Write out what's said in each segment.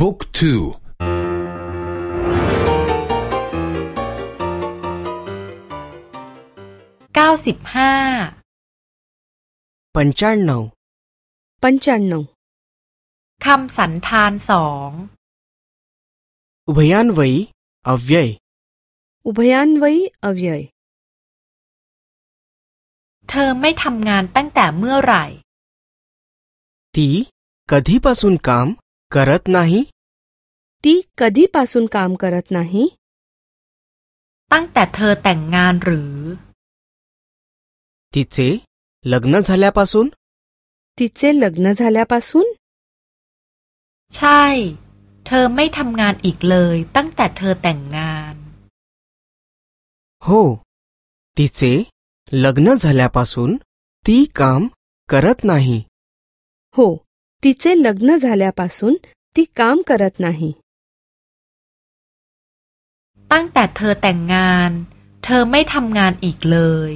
บุ๊กทู เก้าสิบห้า पंच्याण्णव पंच्याण्णव คำสันธานสอง उभयान्वयी अव्यय उभयान्वयी अव्यय เธอไม่ทำงานตั้งแต่เมื่อไหร่ ती कधीपासून काम करत नाही ती कधीपासून काम करत नाही ตั้งแต่เธอแต่งงานหรือ तिचे लग्न झाल्यापासून तिचे लग्न झाल्यापासून ใช่ เธอไม่ทำงานอีกเลย ตั้งแต่เธอแต่งงาน हो तिचे लग्न झाल्यापासून ती काम करत नाही हो तिचे लग्न झाल्यापासून ती काम करत नाही ตั้งแต่เธอแต่งงาน เธอไม่ทำงานอีกเลย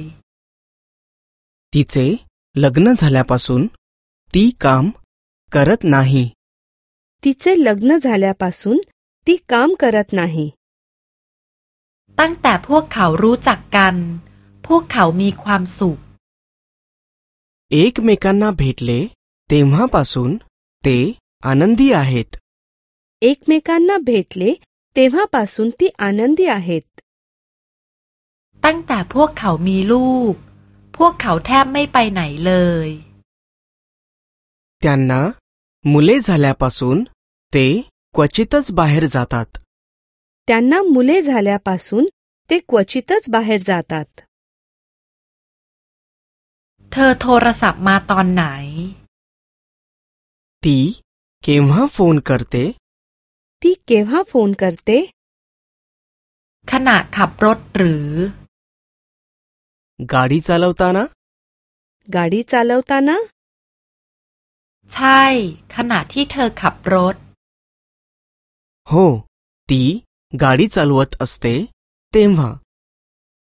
तिचे लग्न झाल्यापासून ती काम करत नाही तिचे लग्न झाल्यापासून ती काम करत नाही ตั้งแต่พวกเขารู้จักกัน พวกเขามีความสุข एकमेकांना भेटले तेव्हापासून ते आनंदी आहेत एकमेकांना भेटले तेव्हापासून ती आनंदी आहेत ตั้งแต่พวกเขามีลูก พวกเขาแทบไม่ไปไหนเลย त्यांना मुले झाल्यापासून ते क्वचितच बाहेर जातात त्यांना मुले झाल्यापासून ते क्वचितच बाहेर जातात เธอโทรศัพท์มาตอนไหน ती केव्हा फोन करते ती केव्हा फोन करते ขณะขับรถหรือ गाडी चालवताना गाडी चालवताना ใช่ ขณะที่เธอขับรถ हो ती गाडी चालवत असते तेव्हा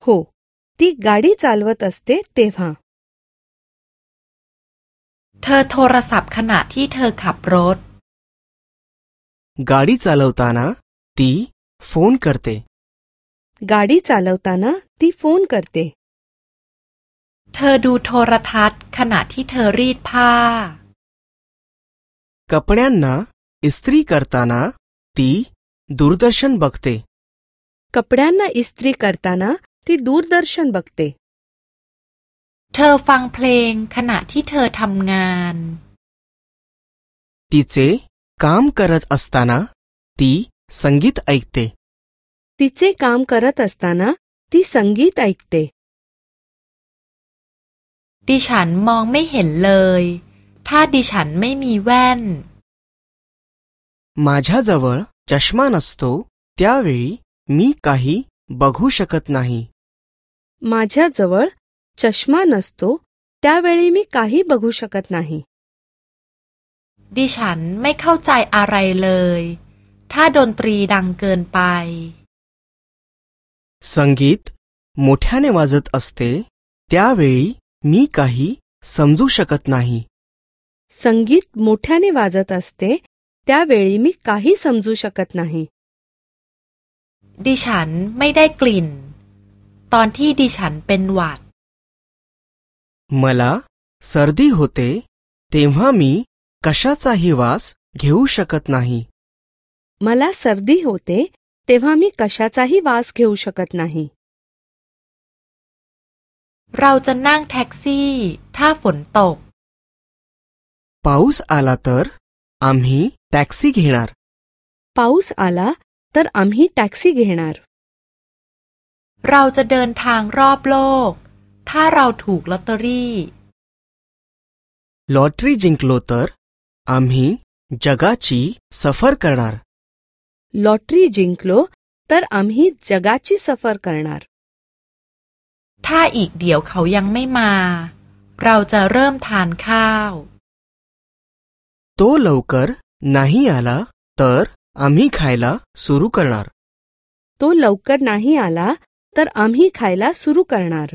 हो ती गाडी चालवत असते तेव्हा เธ อโทรศัพท์ขณะที่เธอขับรถ गाडी चालवताना ती फोन करते गाडी चालवताना ती फोन करते เธอดูโทรทัศน์ ขณะที่เธอรีดผ้า कपड्यांना इस्त्री करताना ती दूरदर्शन बघते कपड्यांना इस्त्री करताना ती दूरदर्शन बघते เธอฟังเพลง ขณะที่เธอทำงาน तिचे काम करत असताना ती संगीत ऐकते तिचे काम करत असताना ती संगीत ऐकते ดิฉันมองไม่เห็นเลย ถ้าดิฉันไม่มีแว่น माझ्याजवळ चष्मा नसतो त्यावेळी मी काही बघू शकत नाही माझ्याजवळ चष्मा नसतो त्यावेळी मी काही बघू शकत नाही ดิฉันไม่เข้าใจอะไรเลย ถ้าดนตรีดังเกินไป संगीत मोठ्याने वाजत असते त्यावेळी मी काही समजू शकत नाही संगीत मोठ्याने वाजत असते त्यावेळी मी काही समजू शकत नाही ดิฉันไม่ได้กลิ่น ตอนที่ดิฉันเป็นหวัด मला सर्दी होते तेव्हा मी कशाचाही वास घेऊ शकत नाही मला सर्दी होते तेव्हा मी कशाचाही वास घेऊ शकत नाही เราจะนั่งแท็กซี่ ถ้าฝนตก पाऊस आला तर आम्ही टॅक्सी घेणार पाऊस आला तर आम्ही टॅक्सी घेणार เราจะเดินทางรอบโลก ถ้าเราถูกลอตเตอรี่ लॉटरी जिंकलो तर आम्ही जगाची सफर करणार लॉटरी जिंकलो तर आम्ही जगाची सफर करणार ถ้าอีกเดี๋ยวเขายังไม่มา เราจะเริ่มทานข้าว तो लवकर नाही आला तर आम्ही खायला सुरू करणार तो लवकर नाही आला तर आम्ही खायला सुरू करणार